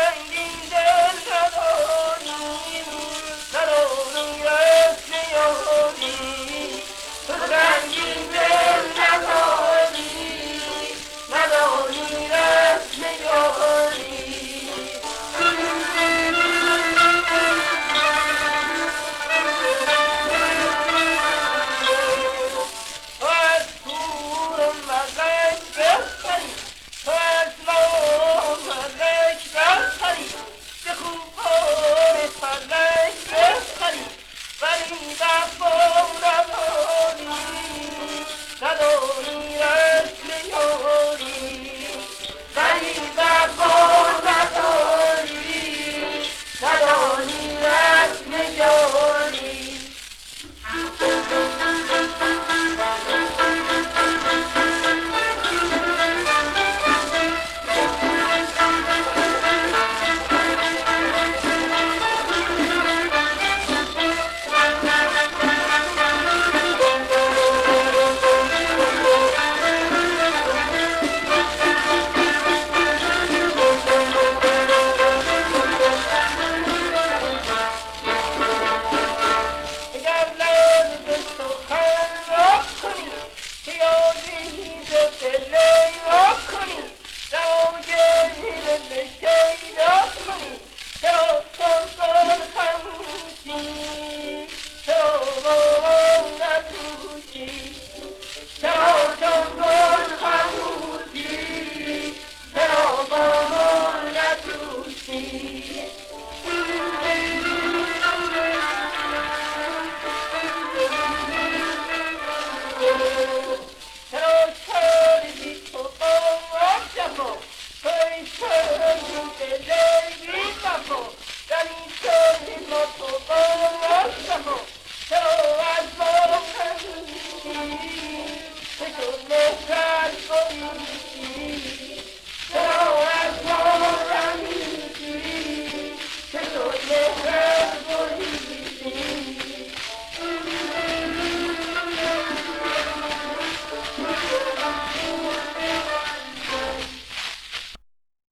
Sunday. Thank you.